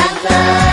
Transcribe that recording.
ever.